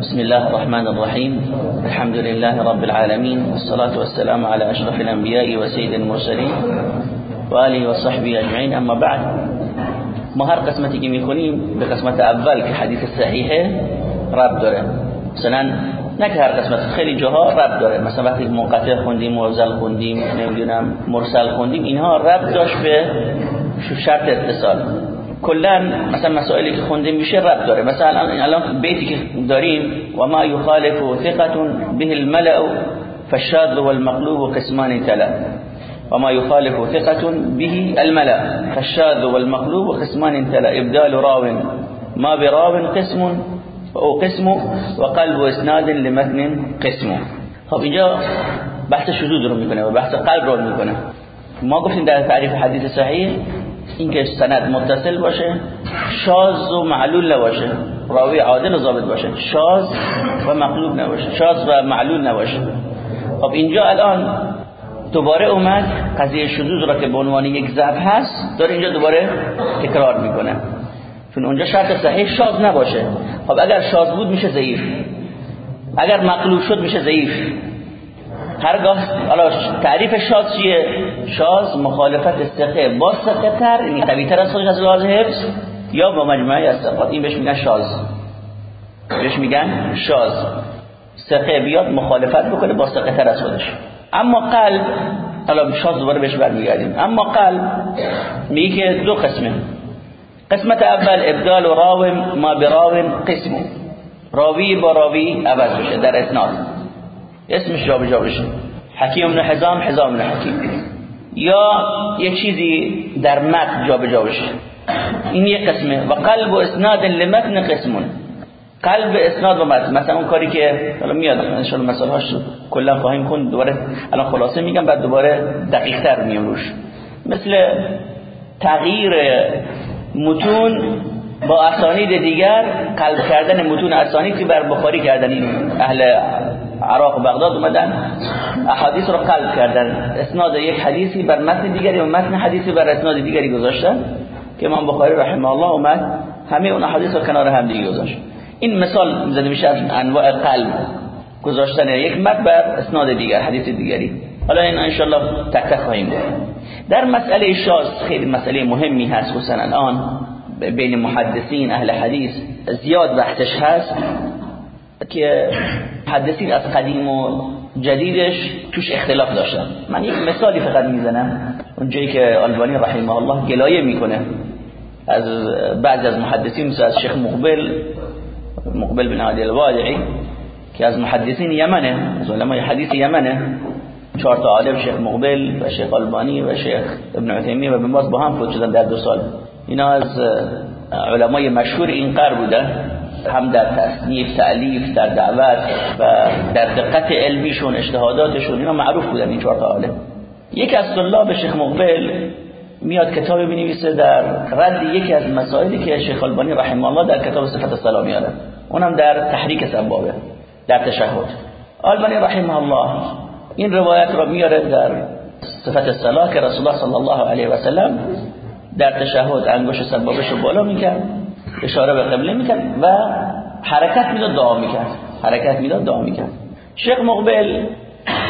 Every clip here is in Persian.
بسم الله الرحمن الرحيم الحمد لله رب العالمين والصلاة والسلام على أشرف الأنبياء وسيد المرسلين وآله وصحبه أجمعين أما بعد ما هر قسمتی که می‌کنیم به قسمت اول که حدیث صحیحه رب داره مثلا نه هر قسمت خیلی جاها رب داره مثلا وقتی منقطع خوندیم مرسل خوندیم نمی‌دونم مرسل خوندیم اینها رب داشت به شرط اتصال کلا مثلا مسائلی که خونده میشه رب داره مثلا الان بیتی که داریم و ما یخالف ثقة به الملأ فالشاذ والمقلوب قسمان تلا. وما يخالف ثقة به الملأ فالشاذ والمقلوب قسمان تلا. إبدال راو. ما براو قسم أو قسم وقلب إسناد لمتن قسم. خب اینجا بحث شذوذ رو میکنه و بحث قلب رو میکنه. ما گفتیم در تعریف حدیث صحیح اینکه سند متصل باشه شاز و معلول نباشه راوی عادل و ضابط باشه شاز و مقلوب نباشه شاز و معلول نباشه. خب اینجا الان دوباره اومد قضیه شذوذ را که به عنوان یک ضرب هست داره اینجا دوباره تکرار می‌کنه. چون اونجا شرط صحیح شاز نباشه. خب اگر شاز بود میشه ضعیف. اگر مقلوب شد میشه ضعیف. هرگاه حالا تعریف شاز چیه؟ شاز مخالفت ثقه با ثقه تر یعنی قوی تر از خودش از لحاظ حفظ یا با مجموعه از این بهش میگن شاز. بهش میگن شاز. ثقه بیاد مخالفت بکنه با ثقه تر از خودش. اما قلب حالا شاز دوباره بهش برمیگردیم. اما قلب میگه که دو قسمه. قسمت اول ابدال و راو ما براو قسم. راوی با راوی عوض بشه در اسناد اسمش جا بجا بشه حکیم بن حزام حزام بن حکیم. یا یه چیزی در متن جا بجا بشه این یک قسمه. و قلب و اسناد لمتن قسمون. قلب اسناد و متن. مثلا اون کاری که حالا میاد ان شاء الله مثلا کلا خواهیم کن دوباره الان خلاصه میگم بعد دوباره دقیق تر میام روش. مثل تغییر متون با اسانید دیگر قلب کردن متون اسانید که بر بخاری کردن اهل عراق و بغداد اومدن. احادیث رو قلب کردن. اسناد یک حدیثی بر متن دیگری و متن حدیثی بر اسناد دیگری گذاشتن که امام بخاری رحمه الله اومد. همه اون احادیث رو کنار هم دیگه گذاشت. این مثال زده میشه از انواع قلب گذاشتن. یک متن بر اسناد دیگر حدیث دیگری. حالا این ان شاء الله تک تک خواهیم در مسئله شاز خیلی مسئله مهمی هست خصوصا الان. بین محدثین اهل حدیث زیاد بحثش هست. که محدثین از قدیم و جدیدش توش اختلاف داشتن من یک مثالی فقط می‌زنم. اونجایی که آلبانی رحمه الله گلایه می‌کنه. از بعضی از محدثین مثل از شیخ مقبل مقبل بن عادی الوادعی که از محدثین یمنه از علمای حدیث یمنه. چهار تا عالم شیخ مقبل و شیخ آلبانی و شیخ ابن عثیمی و بن باز با هم فوت شدن در دو سال. اینا از علمای مشهور این قرن بودن هم در تصنیف تعلیف در دعوت و در دقت علمیشون اجتهاداتشون اینا معروف بودن این چهار تا عالم. یکی از طلاب شیخ مقبل میاد کتابی بنویسه در رد یکی از مسائلی که شیخ البانی رحمه الله در کتاب صفت الصلاه میاره اونم در تحریک سبابه در تشهد. البانی رحمه الله این روایت را میاره در صفت الصلاه که رسول الله صلی الله علیه و سلم در تشهد انگشت سبابش رو بالا می‌کرد. اشاره به قبله می‌کرد و حرکت می‌داد دعا می‌کرد. حرکت می‌داد دعا می‌کرد. شیخ مقبل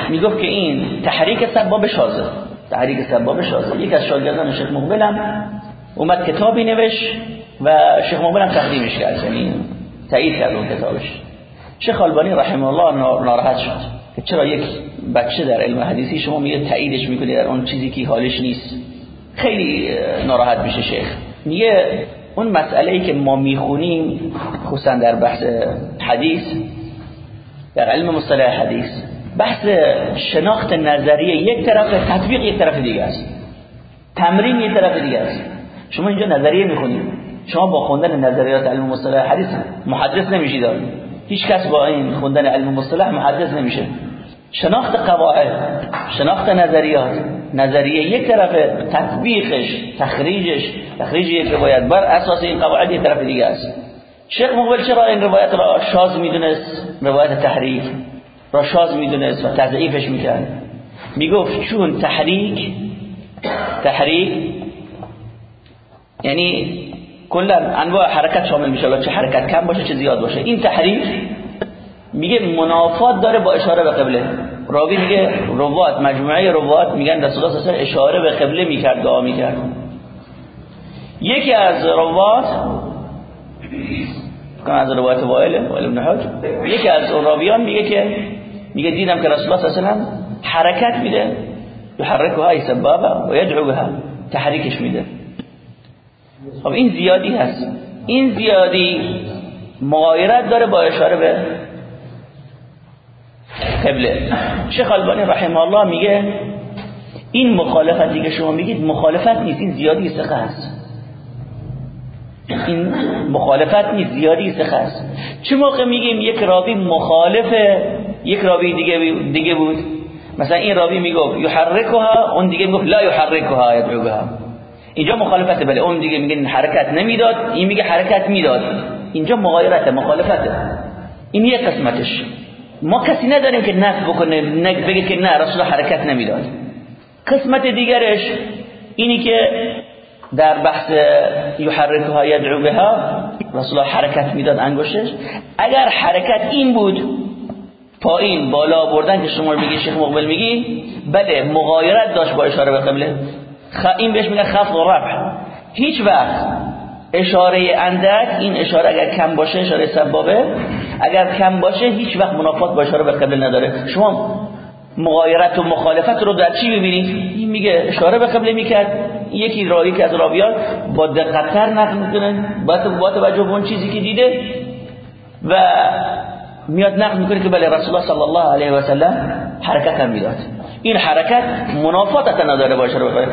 می‌گفت که این تحریک سباب شازه. تحریک سباب شازه. یک از شاگردان شیخ مقبل هم اومد کتابی نوشت و شیخ مقبل هم تقدیمش کرد. یعنی تایید کرد اون کتابش. شیخ البانی رحمه الله ناراحت شد. که چرا یک بچه در علم حدیثی شما میگه تاییدش می‌کنی در اون چیزی که حالش نیست؟ خیلی ناراحت میشه شیخ. میگه اون مسئله ای که ما می‌خونیم خصوصا در بحث حدیث در علم مصطلح حدیث بحث شناخت نظریه یک طرف تطبیق یک طرف دیگه است. تمرین یک طرف دیگه است. شما اینجا نظریه می‌خونید. شما با خوندن نظریات علم مصطلح حدیث محدث نمیشید. هیچ کس با این خوندن علم مصطلح محدث نمیشه. شناخت قواعد شناخت نظریات نظریه. یک طرف تطبیقش تخریجش تخریج یک روایت بر اساس این قواعد یک طرف دیگه است. شیخ مقبل چرا این روایت را شاز می‌دونست؟ روایت تحریک را شاز می‌دونست و تضعیفش می‌کرد. می‌گفت چون تحریک تحریک یعنی کلا انواع حرکت شامل میشه. چه حرکت کم باشه چه زیاد باشه. این تحریک میگه منافات داره با اشاره به قبله. راوی میگه روات مجموعه روات میگن رسول الله صلی اشاره به قبله می‌کرد دعا می‌کرد. یکی از روات کن از روایت وائل وائل ابن حج یکی از راویان میگه که میگه دیدم که رسول الله صلی حرکت میده یحرکها ای سبابا و یدعوها تحریکش میده. خب این زیادی هست. این زیادی مغایرت داره با اشاره به قبله. شیخ البانی رحمه الله میگه این مخالفتی که شما میگید مخالفت نیست این زیادی سخه است. این مخالفت نیست زیادی سخه است. چه موقع میگیم یک راوی مخالف یک راوی دیگه دیگه بود؟ مثلا این راوی می‌گفت یحرکها اون دیگه می‌گفت لا یحرکها یدعوها. اینجا مخالفت بله اون دیگه میگه حرکت نمی‌داد این میگه حرکت می‌داد. اینجا مغایرت مخالفته. این یک قسمتش. ما کسی نداریم که نفی بکنه بگه که نه رسول حرکت نمی‌داد. قسمت دیگرش اینی که در بحث یحرکها یدعو بها رسول حرکت می‌داد انگشتش. اگر حرکت این بود پایین بالا بردن که شما میگی شیخ مقبل میگی بله مغایرت داشت با اشاره به قبله. این بهش میگه خفض و رفع. هیچ وقت اشاره اندک این اشاره اگر کم باشه اشاره سبابه. اگر کم باشه هیچ وقت منافات با اشاره به قبل نداره. شما مغایرت و مخالفت رو در چی ببینید این میگه اشاره به قبله می‌کرد. یکی راوی که از راویان با دقتتر نقل می‌کنه با توجه به اون چیزی که دیده و میاد نقل می‌کنه که بله رسول الله صلی الله علیه و سلم حرکت هم می‌داد. این حرکت منافات نداره با اشاره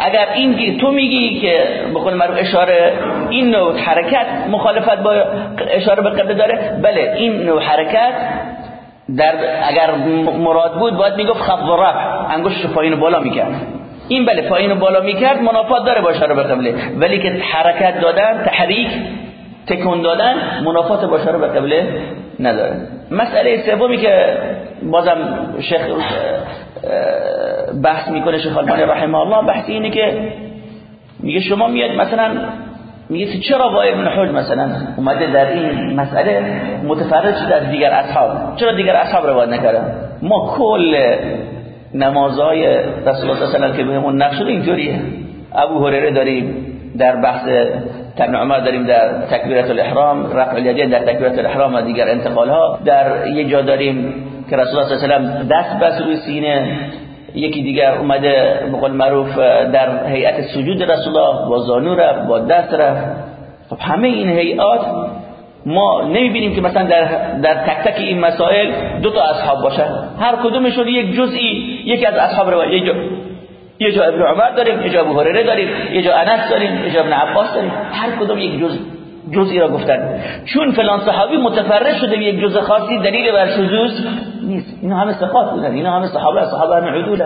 اگر این تو میگی که بخون معروف اشاره این نوع حرکت مخالفت با اشاره به قبله داره؟ بله این نوع حرکت در اگر مراد بود باید می‌گفت خفض و رفع انگشتش پایین بالا می‌کرد. این بله پایین بالا می‌کرد منافات داره با اشاره به قبله. ولی که حرکت دادن تحریک تکون دادن منافات با اشاره به قبله نداره. مسئله سومی که بازم شیخ بحث می‌کنه شیخ البانی رحمه الله. بحث اینه که میگه شما میاد مثلا میگه چرا با ابن حج مثلا اومده در این مسئله متفرد از دیگر اصحاب؟ چرا دیگر اصحاب روایت نکردن ما کل نمازهای رسول الله صلی که بهمون نقش شده ابو هریره داریم در بحث ابن عمر داریم در تکبیرت الاحرام رفع الیدین در تکبیرت الاحرام و دیگر انتقال ها در یه جا داریم که رسول الله صلی الله علیه و دست بس روی سینه یکی دیگر اومده بقول معروف در هیئت سجود رسول الله با زانو رفت با دست رفت. خب همه این هیئات ما نمی‌بینیم که مثلا در در تک تک این مسائل دو تا اصحاب باشن هر کدومشون یک جزئی یکی از اصحاب رو یه جا یه جا ابن عمر داریم یه جا ابو هریره داریم یه جا انس داریم یه جا ابن عباس داریم. هر کدوم یک جز جزئی را گفتن. چون فلان صحابی متفرد شده به یک جز خاصی دلیل بر شذوذ نیست. اینا همه ثقات بودن. اینا همه صحابه صحابه همه عدول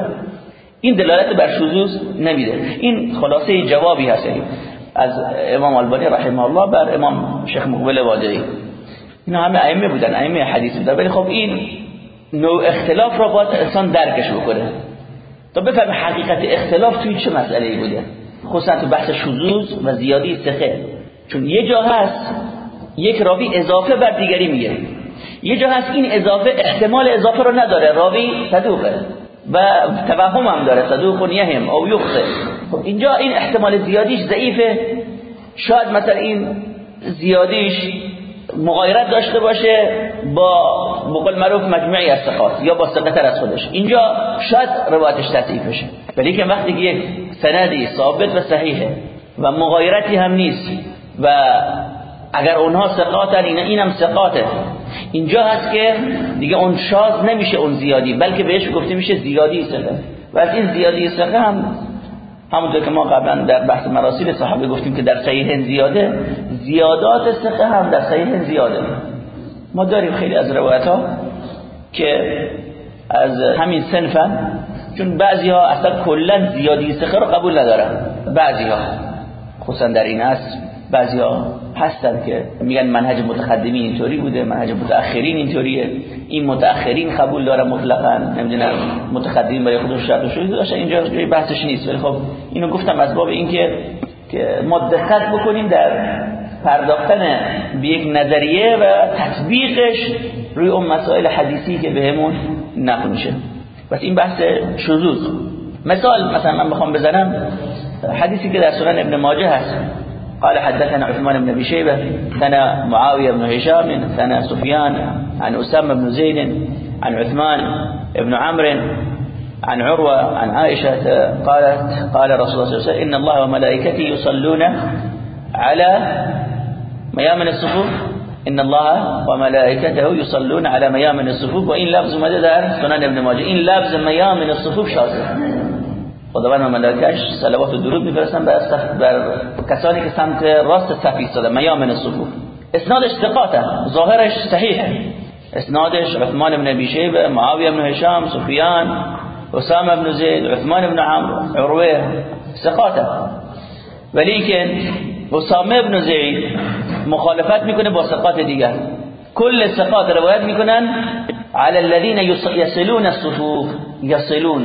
این دلالت بر شذوذ نمیده. این خلاصه جوابی هست. از امام البانی رحمه الله بر امام شیخ مقبل وادعی. اینا همه ائمه بودن ائمه حدیث بودن. ولی خب این نوع اختلاف را باید انسان درکش بکنه. تا بفهم حقیقت اختلاف توی چه مسئله ای بوده. خصوصا تو بحث شذوذ و زیادی سخه چون یه جا هست یک راوی اضافه بر دیگری میگه یه جا هست این اضافه احتمال اضافه رو نداره. راوی صدوقه و توهم هم داره. صدوق یهم او یخطه خب اینجا این احتمال زیادیش ضعیفه. شاید مثلا این زیادیش مغایرت داشته باشه با بقول معروف مجموعی از ثقات یا با ثقتر از خودش. اینجا شاید روایتش تصحیح بشه. ولی که وقتی که یک سندی ثابت و صحیحه و مغایرتی هم نیست و اگر اونها ثقاتن این اینم ثقاته. اینجا هست که دیگه اون شاز نمیشه اون زیادی بلکه بهش گفته میشه زیادی ثقه. و از این زیادی ثقه هم همونطور که ما قبلا در بحث مراسیل صحابه گفتیم که در صحیح زیاده زیادات ثقه هم در صحیح زیاده. ما داریم خیلی از روایت ها که از همین سنفن چون بعضی ها اصلا کلا زیادی ثقه رو قبول ندارن. بعضی ها خصوصا در این اصل بعضی ها هستن که میگن منهج متقدمی اینطوری بوده منهج متأخرین اینطوریه. این متأخرین قبول داره مطلقا. نمی‌دونم متقدمین برای خودش شرط و شروط داشتن اینجا بحثش نیست. ولی خب اینو گفتم از باب اینکه که ما دقت بکنیم در پرداختن به یک نظریه و تطبیقش روی اون مسائل حدیثی که بهمون نقل میشه. بس این بحث شذوذ. مثال مثلا من بخوام بزنم حدیثی که در سنن ابن ماجه هست. قال حدثنا عثمان بن أبي شيبة ثنا معاوية بن هشام ثنا سفيان عن أسامة بن زيد عن عثمان بن عمرو عن عروة عن عائشة قالت قال رسول الله صلى الله عليه وسلم إن الله وملائكته يصلون على ميامن الصفوف. إن الله وملائكته يصلون على ميامن الصفوف وإن لفظ مدد در سنن ابن ماجه این لفظ ميامن الصفوف شاذه خداوند و ملائکش صلوات و درود میفرستن بر بر کسانی که سمت راست صف ایستادن میامن الصفوف اسنادش ثقاته ظاهرش صحیحه. اسنادش عثمان بن ابي شيبه معاويه بن هشام سفيان اسامه بن زید عثمان بن عمرو عروه. ثقاته. ولیکن اسامه بن زید مخالفت می‌کنه با ثقات دیگر. کل ثقات روایت می‌کنن على الذين يصلون الصفوف. يصلون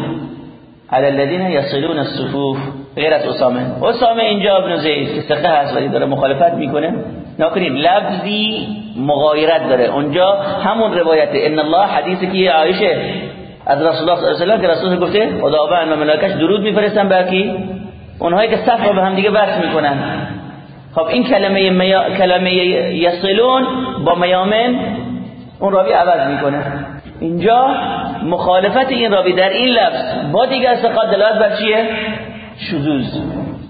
على الذين يصلون الصفوف. غیر از اسامه. اسامه اینجا ابن زید که ثقه هست ولی داره مخالفت می‌کنه. نکنید لفظی مغایرت داره. اونجا همون روایت ان الله حدیثی که عایشه از رسول الله صلی الله علیه و رسول گفته خداوند و ملائکش درود میفرستن به کی؟ اونهایی که صف رو به هم دیگه وصل می‌کنن. خب این کلمه میا... کلمه یصلون با میامن اون راوی عوض می‌کنه. اینجا مخالفت این راوی در این لفظ با دیگر ثقات دلالت بر چیه؟ شذوذ.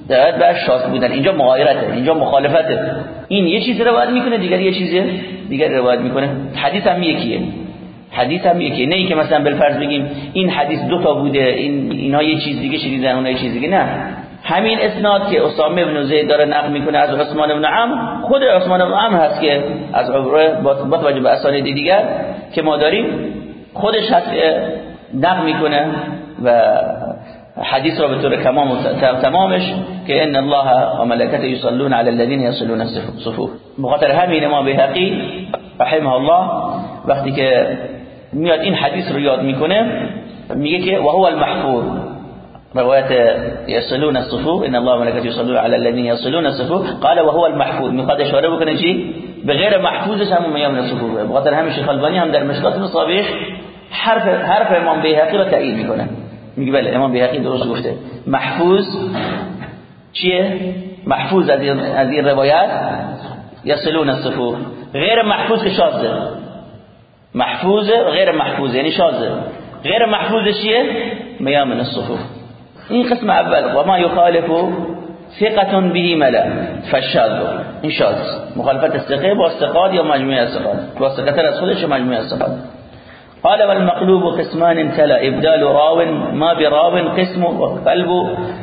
دلالت بر شاذ بودن. اینجا مغایرته. اینجا مخالفته. این یه چیز روایت می‌کنه دیگر یه چیز دیگر روایت می‌کنه. حدیث هم یکیه. حدیث هم یکی نه اینکه مثلا بالفرض بگیم این حدیث دو تا بوده این اینا یه چیز دیگه شنیدن اونها یه چیز دیگه. نه. همین اسناد که اسامه بن زید داره نقل می‌کنه از عثمان بن عمرو خود عثمان بن عمرو هست که از عبره با توجه به اسانید دیگر که ما داریم خودش نقل می‌کنه و حدیث را به طور تمام تمامش که ان الله و ملائکته یصلون علی الذين يصلون الصفوف. بخاطر همین امام بهقی رحمه الله وقتی که میاد این حدیث رو یاد می‌کنه میگه که وهو المحفوظ. روایت يصلون الصفوف ان الله وملائكته يصلون على الذين يصلون الصفوف. قال وهو المحفوظ. می‌خواد اشاره بکنه چی به غیر محفوظش هم میام الصفوف. بخاطر همین شیخ البانی هم در مشکات مصابیح حرف حرف امام بیهقی رو تایید می‌کنه. میگه بله امام بیهقی درست گفته. محفوظ چیه؟ محفوظ از این از این روایت؟ يصلون الصفوف. غیر محفوظ که شاذه. محفوظ غیر محفوظ یعنی شاذه. غیر محفوظ چیه؟ میامن الصفوف. این قسم أول و ما یخالف ثقة به ملأ. فالشاذ. این شاذ مخالفت الثقة با استقاد یا مجموعة استقاد با ثقه از خودش مجموعة استقاد قال والمقلوب قسمان تلا. إبدال راو ما براو قسم وقلب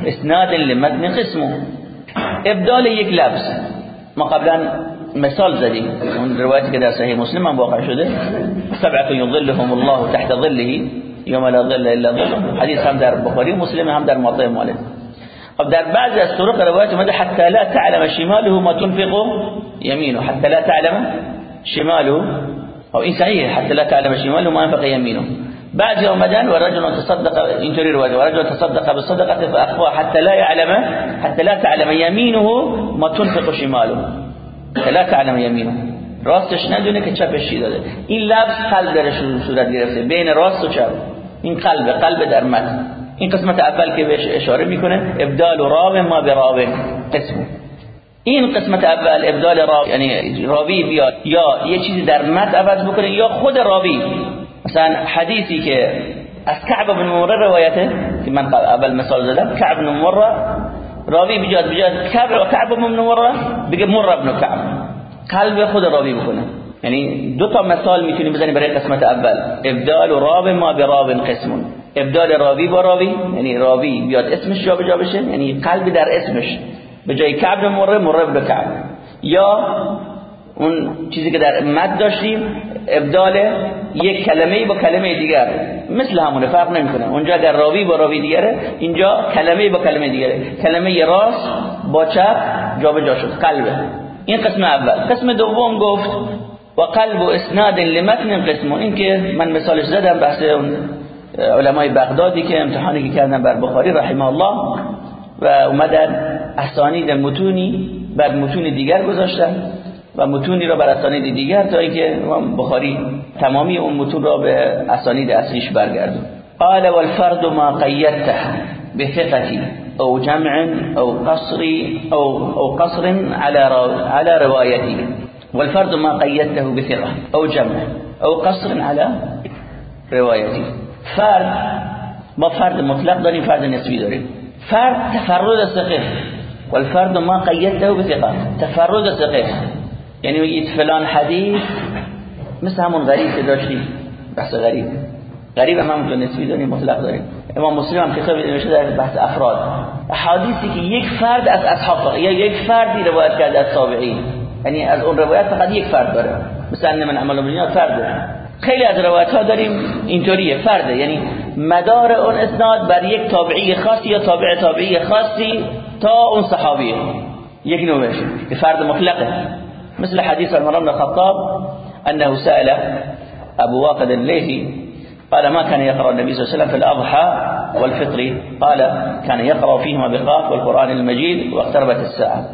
إسناد لمتن قسم. إبدال یک لفظ. ما قبلا مثال زدیم. اون روایتی که در صحیح مسلم هم واقع شده. سبعة یظلهم الله تحت ظله. یوم لا ظل إلا ظل. حدیث هم در بخاری و مسلم هم در موطئ مالک خب در بعضی از طرق روایت اومده حتی لا تعلم شماله ما تنفق يمينه. حتی لا تعلم شماله. أو این صحیحه حتی لا تعلم شماله ما ينفق يمينه. بعضی اومدن و رجل تصدق اینطوری روایت و رجل تصدق بالصدقة فاخفى حتى لا يعلم حتى لا تعلم يمينه ما تنفق شماله. لا تعلم يمينه. راستش ندونه که چپش چی داده؟ این لفظ قلب درش صورت گرفته. بین راست و چپ این قلب قلب در متن این قسمت اول که بهش اشاره می‌کنه ابدال راو ما به راو قسم این قسمت اول ابدال راوی یعنی راوی بیاد یا یه چیزی در متن عوض بکنه یا خود راوی. مثلا حدیثی که از کعب بن مره روایته که من اول مثال زدم کعب بن مره راوی بجاد بجاد کعب کعب بن مره بگه مره بن کعب. قلب خود راوی بکنه. یعنی دو تا مثال می‌تونیم بزنیم برای قسمت اول. ابدال راو ما به راو قسم ابدال راوی با راوی یعنی راوی بیاد اسمش جا به جا بشه یعنی قلب در اسمش. به جای کعب مره مره بن کعب. یا اون چیزی که در مد داشتیم ابدال یک کلمه با کلمه دیگر. مثل همونه فرق نمی‌کنه. اونجا اگر راوی با راوی دیگره اینجا کلمه با کلمه دیگره. کلمه راست با چپ جابجا شد قلبه. این قسم اول. قسم دوم گفت و قلب و اسناد لمتن قسم این که من مثالش زدم بحث اون علمای بغدادی که امتحانی که کردن بر بخاری رحمه الله و اومدن اسانید متونی بر متون دیگر گذاشتن و متونی را بر اسانید دیگر تا اینکه امام بخاری تمامی اون متون را به اسانید اصلیش برگردون. قال والفرد ما قیدته بثقة او جمع او قصر او او قصر على على روايته والفرد ما قيدته بثقة او جمع او قصر على روايته فرد ما فرد مطلق داریم فرد نسبی داریم. فرد تفرد ثقه والفرد ما قيدته بثقة. تفرد ثقه یعنی میگید فلان حدیث مثل همون غریب که داشتیم. بحث غریب. غریب هم همونطور نسبی داریم مطلق داریم. امام مسلم هم کتاب نوشته در بحث افراد. احادیثی که یک فرد از اصحاب یا یک فردی روایت کرده از تابعین. یعنی از اون روایت فقط یک فرد داره. مثلا من عمل بنیاد فرده. خیلی از روایت ها داریم اینطوریه فرده. یعنی مدار اون اسناد بر یک تابعی خاصی یا تابع تابعی خاصی تا اون صحابیه یک نوعش. فرد مطلقه. مثل حديث عمر بن الخطاب أنه سأل أبو واقد الليثي قال ما كان يقرأ النبي صلى الله عليه وسلم في الأضحى والفطر قال كان يقرأ فيهما بقاف والقرآن المجيد واقتربت الساعة.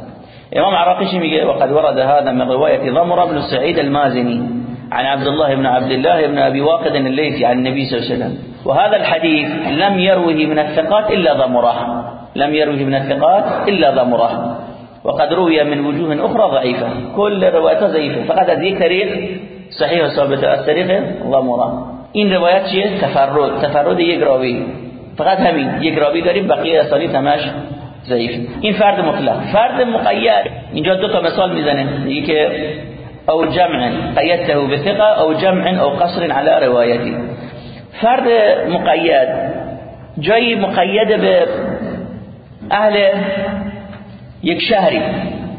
إمام عراقي وقد ورد هذا من رواية ضمر بن سعيد المازني عن عبد الله بن عبد الله بن أبي واقد الليثي عن النبي صلى الله عليه وسلم. وهذا الحديث لم يروه من الثقات إلا ضمره. لم يروه من الثقات إلا ضمره. وقد روي من وجوه أخرى ضعيفة. كل روايته ضعيفة. فقط از یک طریق صحیح و ثابت از طریق ضمره. این روایت چیه تفرد تفرد یک راوی فقط همین یک راوی داریم بقیه اسانی تمش ضعیف. این فرد مطلق. فرد مقید. اینجا دو تا مثال میزنه. میگه که أو جمع قیدته بثقه أو جمع أو قصر على روایتی. فرد مقید. جایی مقید به أهل یک شهری.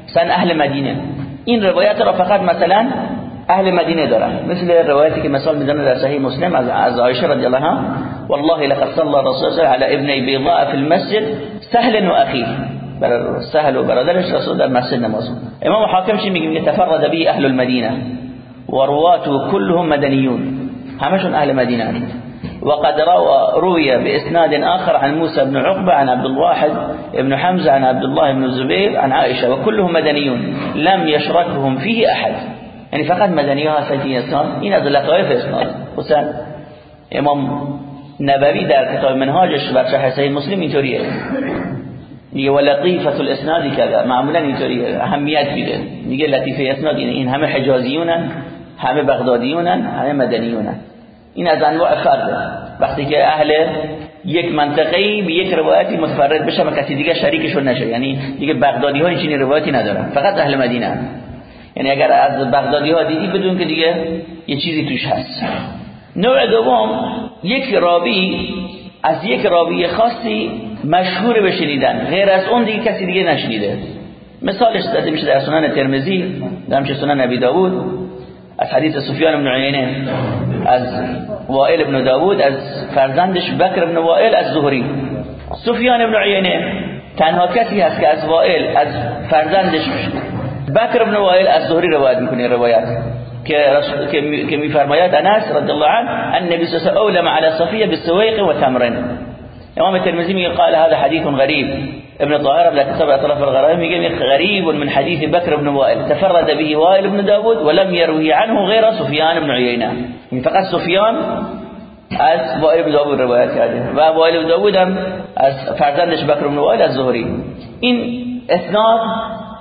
مثلا أهل مدینه. این روایت را فقط مثلا أهل مدینه دارن. مثل روایتی که مثال میزنه در صحیح مسلم از عایشه رضی الله عنها. والله لقد صلى رسول الله على ابن بيضاء في المسجد سهل و اخيه سهل و برادرش رسول در مسجد نماز إمام حاکم چی میگه تفرد به أهل المدینه و رواته كلهم مدنیون همشون أهل مدینه وقد روى روي بإسناد آخر عن موسى بن عقبة عن عبد الواحد بن حمزة عن عبد الله بن الزبير عن عائشة. وكلهم مدنيون. لم يشركهم فيه أحد. يعني فقط مدنيها سيدي إسناد این از لطائف إسناد خصوصا إمام نبوی در کتاب منهاجش بر شرح صحیح مسلم اینطوریه میگه ولطیفه الاسناد کذا. معمولا اینطوریه اهمیت میده. میگه لطیفه اسناد این همه حجازیونن همه بغدادیونن همه مدنیونن. این از انواع فرده وقتی که اهل یک منطقه به یک روایتی متفرد بشه و کسی دیگه شریکشون نشه. یعنی دیگه بغدادی ها این روایتی ندارن. فقط اهل مدینه هم. یعنی اگر از بغدادی ها دیدی بدون که دیگه یه چیزی توش هست. نوع دوم یک راوی از یک راوی خاصی مشهور بشنیدن غیر از اون دیگه کسی دیگه نشنیده. مثالش زده میشه در سنن ترمذی در سنن نبی داوود از حدیث سفیان بن عینه از وائل بن داود از فرزندش بکر بن وائل از زهری سفیان بن عینه تنها کسی هست که از وائل از فرزندش بکر بن وائل از زهری روایت می‌کنه روایت. که که میفرماید انس رضی الله عنه النبي صلی الله علیه و اولم على صفیه بالسويق و تمرن إمام الترمذي میگه قال هذا حديث غريب. ابن طاهر لا كتب اطراف الغرائب میگه غريب من حديث بكر بن وائل. تفرد به وائل بن داود ولم يروي عنه غير سفيان بن يعني فقط سفيان از وائل بن داود روایت کرده و وائل بن داود هم از فرزندش بکر بن وائل از زهری این اسناد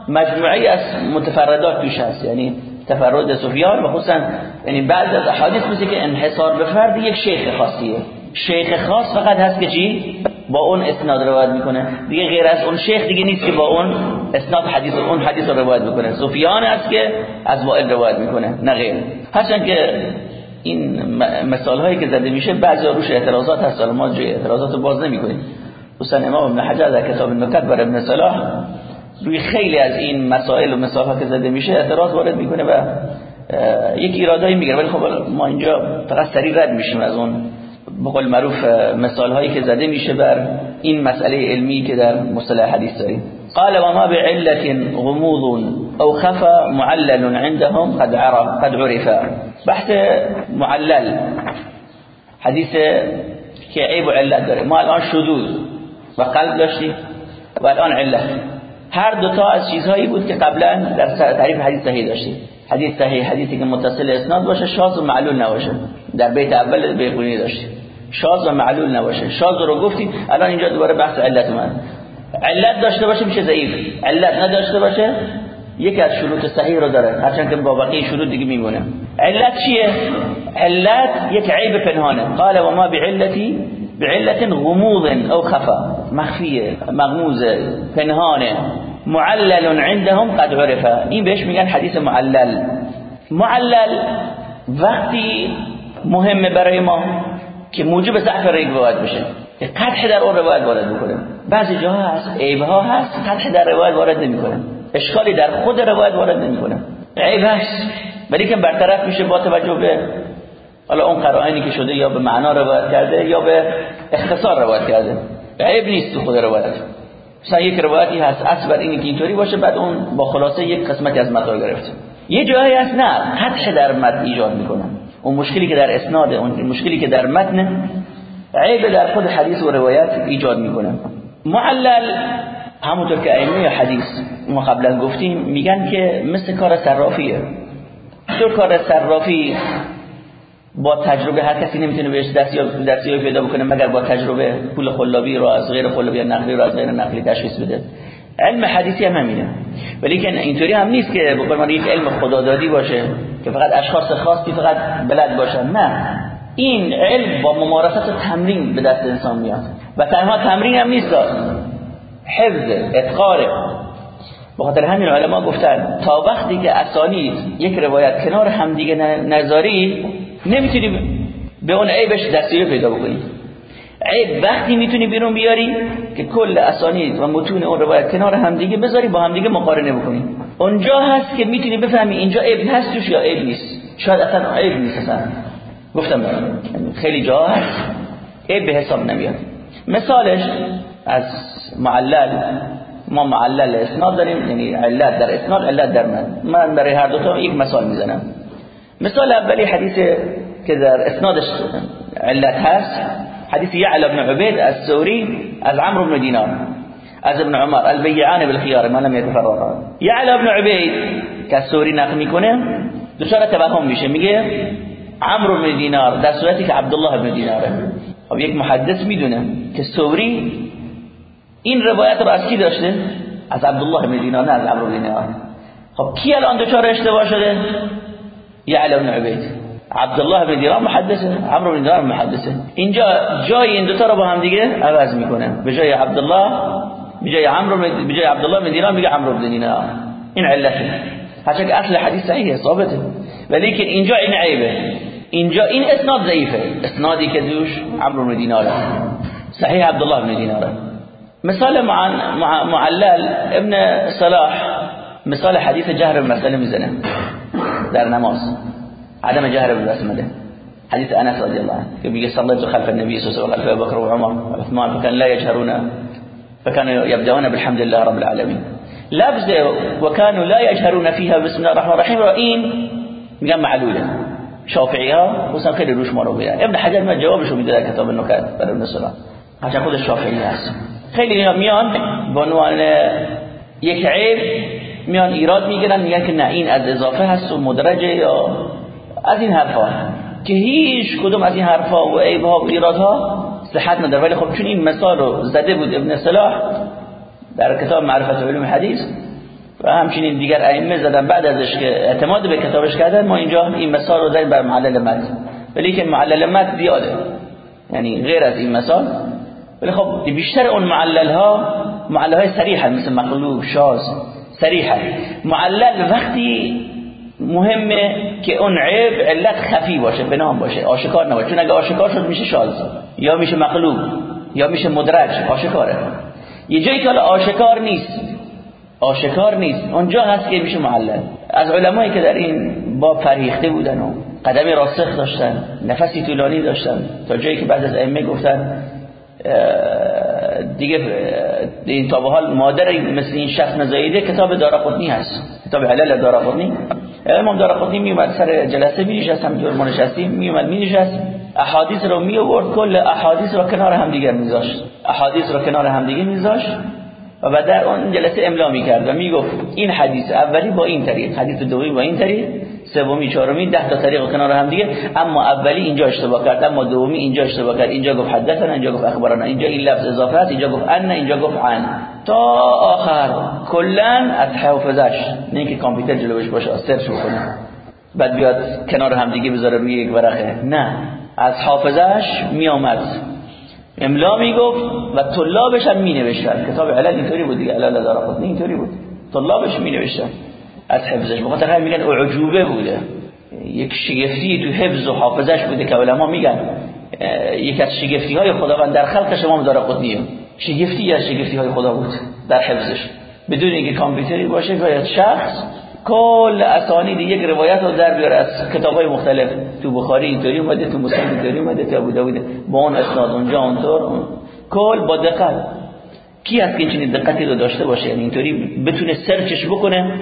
مجموعی از متفردات توش هست. یعنی تفرد سفیان و خصوصا یعنی بعض از احادیث مثل که انحصار به فرد یک شیخ خاصیه. شیخ خاص فقط هست که چی؟ با اون اسناد روایت می‌کنه. دیگه غیر از اون شیخ دیگه نیست که با اون اسناد حدیث اون حدیث رو روایت می‌کنه. سفیان است که از وائل روایت می‌کنه نه غیر. هرچند که این مثال هایی که زده میشه بعضی روش اعتراضات هست ما جای اعتراضات باز نمی‌کنیم. حسین امام ابن حجر در کتاب النکت بر ابن صلاح روی خیلی از این مسائل و مثال که زده میشه اعتراض وارد می‌کنه و یک ایرادایی می‌گیره. ولی خب ما اینجا فقط سریع رد میشیم از اون بقول معروف مثال هایی که زده میشه بر این مسئله علمی که در مصطلح حدیث داریم. قال وما بعلة غموض أو خفا معلل عندهم قد عرف قد عرف. بحث معلل حدیث که عیب و علت داره. ما الان شدود و قلب داشتیم و الان علت. هر دوتا از چیزهایی بود که قبلا در تعریف حدیث صحیح داشتیم. حدیث صحیح حدیثی که متصل اسناد باشه شاذ و معلول نباشه. در بیت اول بیقونی داشتیم. شاذ و معلول نباشه. شاذ رو گفتیم الان اینجا دوباره بحث علت اومد. علت داشته باشه میشه ضعیف. علت نداشته باشه یکی از شروط صحیح رو داره. هرچند که با بقیه شروط دیگه میمونه. علت چیه؟ علت یک عیب پنهانه. قال و ما بعلتی بعلت غموض او خفا. مخفیه مغموز پنهانه. معلل عندهم قد عرفه. این بهش میگن حدیث معلل. معلل وقتی مهمه برای ما. که موجب ضعف روایت بشه. قدح در اون روایت وارد بکنه بعضی جاها هست عیبها هست قدح در روایت وارد نمی‌کنه. اشکالی در خود روایت وارد نمی‌کنه. عیب هست ولی که برطرف میشه با توجه به حالا اون قرائنی که شده یا به معنا روایت کرده یا به اختصار روایت کرده. عیب نیست تو خود روایت. مثلا یک روایتی هست اصل بر اینی که اینطوری باشه بعد اون با خلاصه یک قسمتی از متن گرفته. یه جایی هست نه قدش در متن ایجاد می‌کنه. اون مشکلی که در اسناد اون مشکلی که در متن عیب در خود حدیث و روایت ایجاد می‌کنه. معلل همونطور که ائمه حدیث ما قبلا گفتیم میگن که مثل کار صرافیه. طور کار صرافی با تجربه هر کسی نمی‌تونه بهش دستی پیدا بکنه مگر با تجربه پول خلابی رو از غیر خلابی یا نقلی رو از غیر نقلی تشخیص بده؟ علم حدیثی هم همینه. ولی که اینطوری هم نیست که بقول یک علم خدادادی باشه که فقط اشخاص خاصی فقط بلد باشن. نه. این علم با ممارست و تمرین به دست انسان میاد. و تنها تمرین هم نیست حفظ اتقاره به خاطر همین علما گفتن تا وقتی که اسانید یک روایت کنار همدیگه نذاری نمی‌تونی به اون عیبش دستیه پیدا بکنی عیب وقتی می‌تونی بیرون بیاری که کل اسانید و متون اون روایت کنار همدیگه بذاری با همدیگه مقارنه بکنی. اونجا هست که می‌تونی بفهمی اینجا عیب هست یا عیب نیست. شاید اصلا عیب نیست اصلا. گفتم خیلی جا هست. عیب به حساب نمیاد. مثالش از معلل ما معلل اسناد داریم یعنی علت در اسناد علت در من. من برای هر دو تا یک مثال می‌زنم. مثال اولی حدیث که در اسنادش علت هست. حدیث یعلا بن عبید از سوری از عمرو بن دینار از ابن عمر البیعان بالخيار ما لم يتفرقا یعلا بن عبید که سوری نقل می‌کنه دچار توهم میشه میگه عمرو بن دینار در صورتی که عبدالله بن دیناره. خب یک محدث می‌دونه که سوری این روایت رو از کی داشته؟ از عبدالله بن دینار نه از عمرو بن دینار. خب کی الان دچار اشتباه شده؟ یعلا بن عبید. عبدالله بن دینار محدثه عمرو بن دینار محدثه. اینجا جای این دو تا رو با هم دیگه عوض می‌کنه. به جای عبدالله به جای عمرو به جای عبدالله بن دینار میگه عمرو بن دینار این علته. که اصل حدیث صحیحه ثابته. ولی که اینجا این عیبه. اینجا این اسناد ضعیفه. اسنادی که دوش عمرو بن دینار صحیح عبدالله بن دینار مثال معلل ابن صلاح مثال حدیث جهر مسئله می‌زنه در نماز. عدم جهر بالبسمله حديث أنس رضي الله عنه. صليت خلف النبي صلى الله عليه وسلم ابي بكر وعمر وعثمان فكان لا يجهرون فكانوا يبدأون بالحمد لله رب العالمين. لفظ وكانوا لا يجهرون فيها بسم الله الرحمن الرحيم. رأين میگن معلوله شافعی ها خیلی روش ما رو ابن حجر من جوابشو میده در کتاب النکات برای ابن سلام هرچند خود شافعی هست خیلی میان به عنوان یک عیب میان ایراد میگیرن میگن که نه این از اضافه هست و مدرجه یا از این حرفا. که هیچ کدوم از این حرفا و عیبها و ایرادها صحت نداره. ولی خب چون این مثال رو زده بود ابن صلاح در کتاب معرفت علوم حدیث و همچنین دیگر ائمه زدن بعد ازش که اعتماد به کتابش کردن ما اینجا این مثال رو زدیم بر معلل مد ولی که معلل مد زیاده. یعنی غیر از این مثال. ولی خب بیشتر اون معلل ها معلل های صریح مثل مقلوب شاز صریح معلل وقتی مهمه که اون عیب علت خفی باشه نام باشه آشکار نباشه. چون اگه آشکار شد میشه شاز یا میشه مقلوب یا میشه مدرج آشکاره. یه جایی که آشکار نیست آشکار نیست. اونجا هست که میشه معلل از علمایی که در این باب فرهیخته بودن و قدم راسخ داشتن نفسی طولانی داشتن تا جایی که بعد از ائمه گفتن دیگه این تا به حال مادر مثل این شخص نزایده کتاب دارقطنی هست. کتاب علل دارقطنی امام دارقطنی می اومد سر جلسه می نشست هم ما نشستیم می اومد می نشست احادیث رو می آورد کل احادیث رو کنار هم دیگر میذاشت. احادیث رو کنار هم دیگه میذاشت و بعد در اون جلسه املا می‌کرد و می‌گفت این حدیث اولی با این طریق حدیث دومی با این طریق. سومی چهارمی ده تا طریق کنار هم دیگه. اما اولی اینجا اشتباه کرد اما دومی اینجا اشتباه کرد. اینجا گفت حدثنا اینجا گفت اخبارنا. اینجا این لفظ اضافه است اینجا گفت ان اینجا گفت عن. تا آخر. کلا از حافظش نه اینکه کامپیوتر جلوش باشه سرچ کنه بعد بیاد کنار هم دیگه بذاره روی یک ورقه. نه. از حافظش میآمد. املا می‌گفت و طلابش هم مینوشتن. کتاب علل اینطوری بود دیگه. علل داره خود اینطوری بود. طلابش مینوشتن. از حفظش بخاطر همین میگن اعجوبه بوده. یک شگفتی تو حفظ و حافظش بوده که علما میگن یک از شگفتی های خداوند در خلق امام داره قطنیه. شگفتی از شگفتی های خدا بود در حفظش. بدون اینکه کامپیوتری باشه باید شخص کل اسانید یک روایت رو در بیاره. از کتاب های مختلف تو بخاری اینطوری اومده تو مسلم اینطوری اومده تو ابو داود با اون اسناد اونجا اونطور کل با دقت. کی هست که این دقتی رو داشته باشه؟ یعنی اینطوری بتونه سرچش بکنه.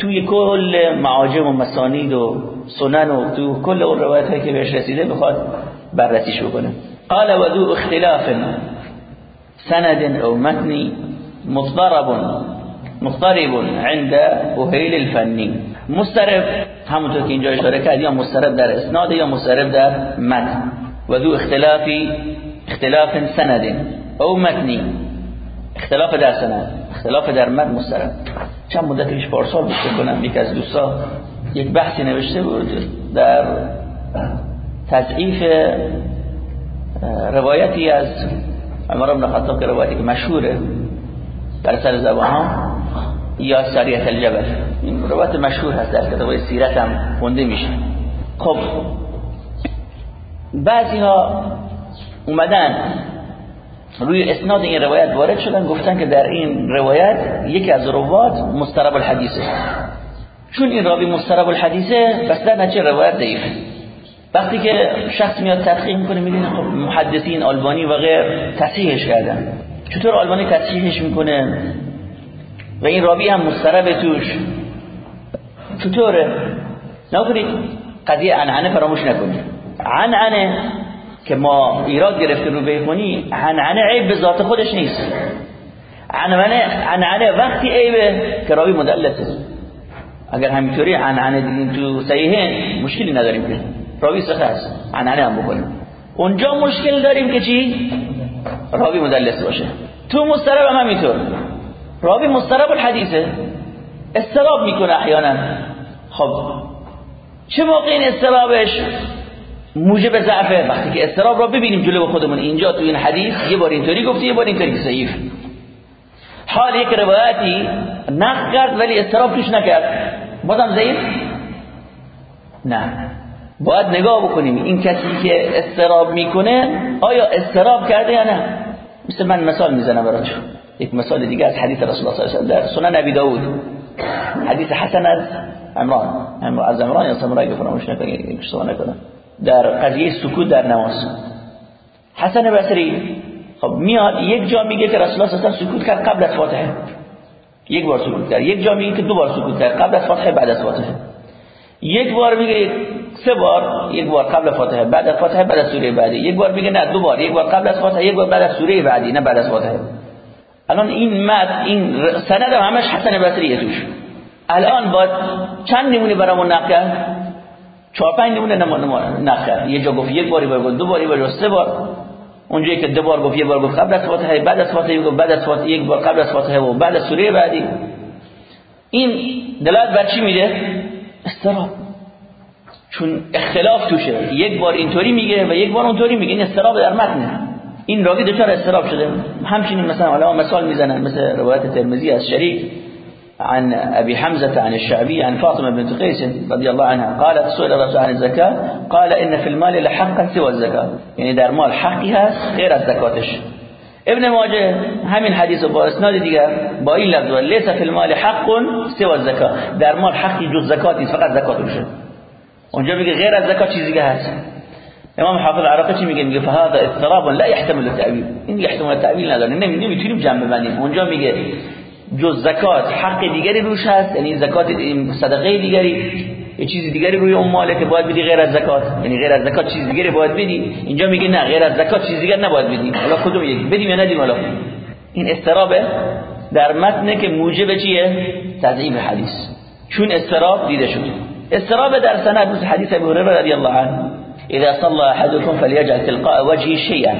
توی کل معاجم و مسانید و سنن و تو کل اون روایت هایی که بهش رسیده بخواد بررسیش بکنه. قال و ذو اختلاف سند او متنی مضطرب مضطرب عند اهیل الفنی. مسترب همونطور که اینجا اشاره کرد یا مسترب در اسناد یا مسترب در متن. و ذو اختلافی اختلاف سند او متنی. اختلاف در سند اختلاف در متن مسترب چند مدت پیش پارسال بود کنم یک از دوستا یک بحثی نوشته بود در تضعیف روایتی از عمر بن خطاب که روایتی که مشهوره در سر زبان ها یا سریعت الجبل. این روایت مشهور هست در کتاب سیرت هم خونده میشه. خب بعضی ها اومدن روی اسناد این روایت وارد شدن گفتن که در این روایت یکی از روات مسترب الحدیثه. چون این راوی مسترب الحدیثه پس در نچه روایت ضعیفه وقتی که شخص میاد تحقیق می‌کنه می‌دونه خب محدثین آلبانی و غیر تصحیحش کردن. چطور آلبانی تصحیحش می‌کنه؟ و این راوی هم مسترب توش. چطوره؟ نکنید قضیه عنعنه فراموش نکنید. عنعنه که ما ایراد گرفته رو بکنی عنعنه عیب به ذات خودش نیست. عنعنه وقتی عیبه که راوی مدلسه. اگر همینطوری عنعنه دیدیم تو صحیحین مشکلی نداریم که. راوی صحیح است. عنعنه هم بکنیم. اونجا مشکل داریم که چی؟ راوی مدلس باشه. تو مسترب هم همینطور. راوی مسترب الحدیثه. استراب می‌کنه احیانا. خب چه موقع این استرابش؟ موجب ضعفه. وقتی که استراب را ببینیم جلو خودمون. اینجا تو این حدیث یه بار اینطوری گفته یه بار اینطوری ضعیف. حال یک روایتی نقد کرد ولی استراب توش نکرد. بازم ضعیف؟ نه. باید نگاه بکنیم. این کسی که استراب می‌کنه آیا استراب کرده یا نه؟ مثل من مثال می‌زنم براتون. یک مثال دیگه از حدیث رسول الله صلی الله علیه و در سنن ابی داود. حدیث حسن از عمران. از عمران یا سمرای فراموش نکنید اشتباه نکنم. در قضیه سکوت در نماز. حسن بصری خب میاد یک جا میگه که رسول الله سکوت کرد قبل از فاتحه. یک بار سکوت کرد. یک جا میگه که دو بار سکوت کرد قبل از فاتحه بعد از فاتحه. یک بار میگه سه بار یک بار قبل فاتحه بعد از فاتحه بعد از سوره بعدی. یک بار میگه نه دو بار یک بار قبل از فاتحه یک بار بعد از سوره بعدی نه بعد از فاتحه. الان این مد این سند همش حسن بصریه توش. الان با چند نمونه برامون نقل چهار پنج نمونه نقل کرد یه جا گفت یک باری بار گفت دو باری بار سه بار. اونجایی که دو بار گفت یه بار گفت قبل از فاتحه بعد از فاتحه گفت بعد از فاتحه یک بار قبل از فاتحه و بعد از سوره بعدی. این دلالت بر چی میده استراب چون اختلاف توشه. یک بار اینطوری میگه و یک بار اونطوری میگه. این استراب در متنه این راوی دچار استراب شده. همچنین مثلا علما مثال می‌زنن مثل روایت ترمذی از شریک. عن أبي حمزة عن الشعبي عن فاطمة بنت قيس رضي الله عنها. قالت سئل الرسول عن الزكاة. قال إن في المال لحقا سوى الزكاة. يعني در مال غیر از زکاتش ابن ماجه همین حدیث با اسناد دیگر با این لفظ لیس فی المال حق سوى الزکات در مال حقی جز زکات نیست فقط زکات روشه اونجا میگه غیر از زکات چیزی دیگه هست. امام حافظ عراقی چی میگه؟ میگه فهذا اضطراب لا يحتمل التأويل این يحتمل التأويل نداره. نمیتونیم جنب ببندیم. اونجا میگه جز زکات حق دیگری روش هست یعنی زکات صدقه دیگری یه چیز دیگری روی اون ماله که باید بدی غیر از زکات. یعنی غیر از زکات چیز دیگری باید بدی. اینجا میگه نه غیر از زکات چیز دیگر نباید بدی. حالا کدوم یکی؟ بدیم یا ندیم حالا؟ این استرابه در متن که موجب چیه؟ تضعیف حدیث. چون استراب دیده شد استراب در سند حدیث ابو هریره رضی الله عنه. اذا صلى احدكم فليجعل تلقاء وجهه شيئا.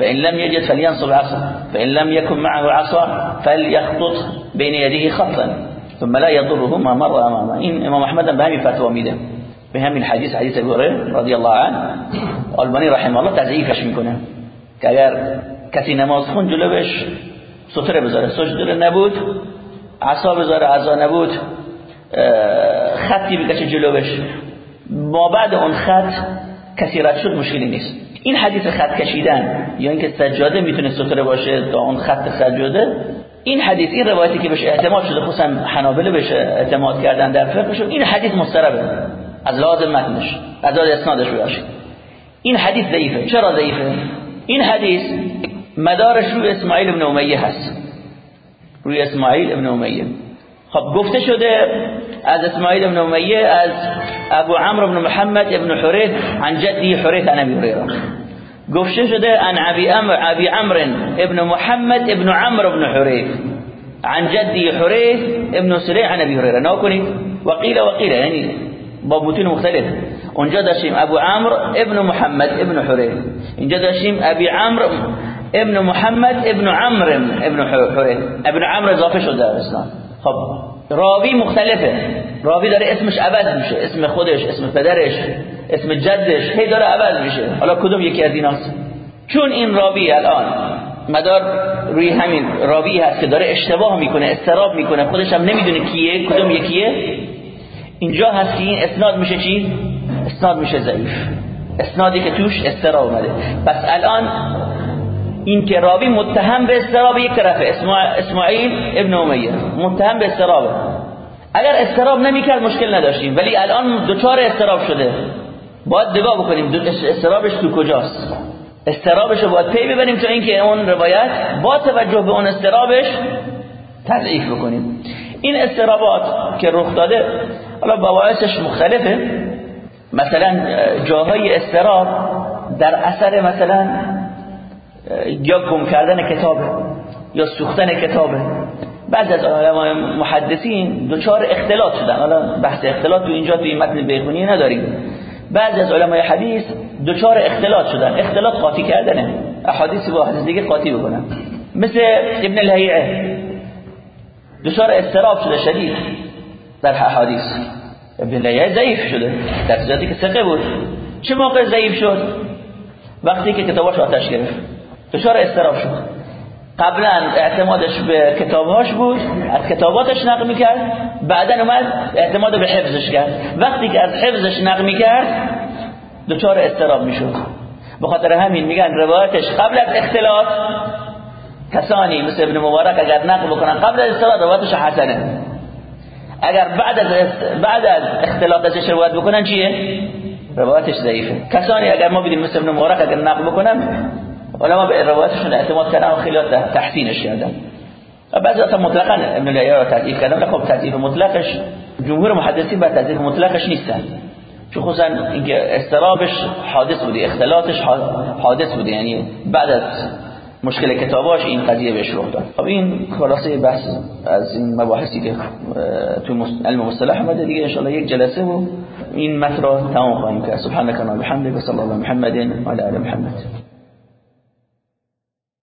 فإن لم يجد فلينصب عصا. فإن لم يكن معه عصا فليخطط بين يديه خطا. ثم لا يضره ما مر امامه این امام احمد به همین فتوا میده به همین حدیث حدیث ابو رضی الله عنه. آلبانی رحمه الله تضعیفش می‌کنه که اگر کسی نماز خون جلوش ستره بذاره سجده نبود. عصا بذاره عصا نبود. خطی بکشه جلوش ما بعد اون خط کسی رد شد مشکلی نیست. این حدیث خط کشیدن یا اینکه سجاده می‌تونه ستره باشه تا اون خط سجاده این حدیث این روایتی که بهش اعتماد شده خصوصا حنابله بهش اعتماد کردن در فقهشون این حدیث مستربه. از لازم متنش از لازم اسنادش باشید این حدیث ضعیفه. چرا ضعیفه؟ این حدیث مدارش روی اسماعیل ابن امیه هست. روی اسماعیل ابن امیه. خب گفته شده از اسماعیل ابن امیه از ابو عمرو بن محمد ابن حریث عن جدی حریث عن ابی هریره گفته شده عن ابي امر ابي عمرو ابن محمد ابن عمرو بن حريث. عن جدي حريث ابن سريع عن ابي هريره ناکنید وقيل وقيل یعنی با متون مختلف اونجا داشتیم ابو عمرو ابن محمد ابن حريث. اینجا داشتیم ابي عمرو ابن محمد ابن عمرو ابن حريث. ابن عمرو اضافه شده در اسلام خب. راوی مختلفه. راوی داره اسمش عوض میشه. اسم خودش اسم پدرش اسم جدش هی داره عوض میشه. حالا کدوم یکی از ایناست؟ چون این راوی الان مدار روی همین راوی هست که داره اشتباه می‌کنه استراب می‌کنه خودش هم نمی‌دونه کیه کدوم یکیه؟ اینجا هست که این اسناد میشه چی؟ اسناد میشه ضعیف. اسنادی که توش استراب اومده. پس الان این که راوی متهم به استراب یک طرفه اسماعیل ابن امیه. متهم به استرابه اگر استراب نمی‌کرد مشکل نداشتیم. ولی الان دوچار استراب شده. باید دبا بکنیم. استرابش تو کجاست؟ استرابش رو باید پی ببریم تا اینکه اون روایت با توجه به اون استرابش تضعیف بکنیم. این استرابات که رخ داده حالا بواعثش مختلفه. مثلا جاهای استراب در اثر مثلا یا گم کردن کتابه یا سوختن کتابه بعض از علمای محدثین دوچار اختلاط شدن. حالا بحث اختلاط تو اینجا تو این متن بیخونی نداریم. بعضی از علمای حدیث دوچار اختلاط شدن. اختلاط قاطی کردنه. احادیث با حدیث دیگه قاطی بکنن. مثل ابن الهیعه دوچار استراب شده شدید در احادیث. ابن الهیعه ضعیف شده. در صورتی که ثقه بود. چه موقع ضعیف شد؟ وقتی که کتاباش آتش گرفت. دچار استراب شد. قبلا اعتمادش به کتابهاش بود از کتاباتش نقل می‌کرد بعدا اومد اعتماد به حفظش کرد. وقتی که از حفظش نقل می‌کرد دچار استراب می‌شد. به خاطر همین میگن روایتش قبل از اختلاط کسانی مثل ابن مبارک اگر نقل بکنن قبل از اختلاط روایتش حسنه. اگر بعد از بعد از اختلاط ازش روایت بکنن چیه؟ روایتش ضعیفه. کسانی اگر ما بدیم مثل ابن مبارک اگر نقل بکنن علما به روایتشون اعتماد کردن و خیلی تحسینش کردن. و بعضی اصلا مطلقا ابن الیه را تضعیف کردن خب تضعیف مطلقش جمهور محدثین بر تضعیف مطلقش نیستن. چون خصوصا اینکه استرابش حادث بوده اختلاطش حادث بوده یعنی بعد از مشکل کتاباش این قضیه بهش رخ داد. خب این خلاصه بحث از این مباحثی که تو علم مصطلح اومده دیگه ان یک جلسه و این متن تمام خواهیم کرد. سبحانك اللهم وبحمدك وصلى الله محمد وعلى ال محمد.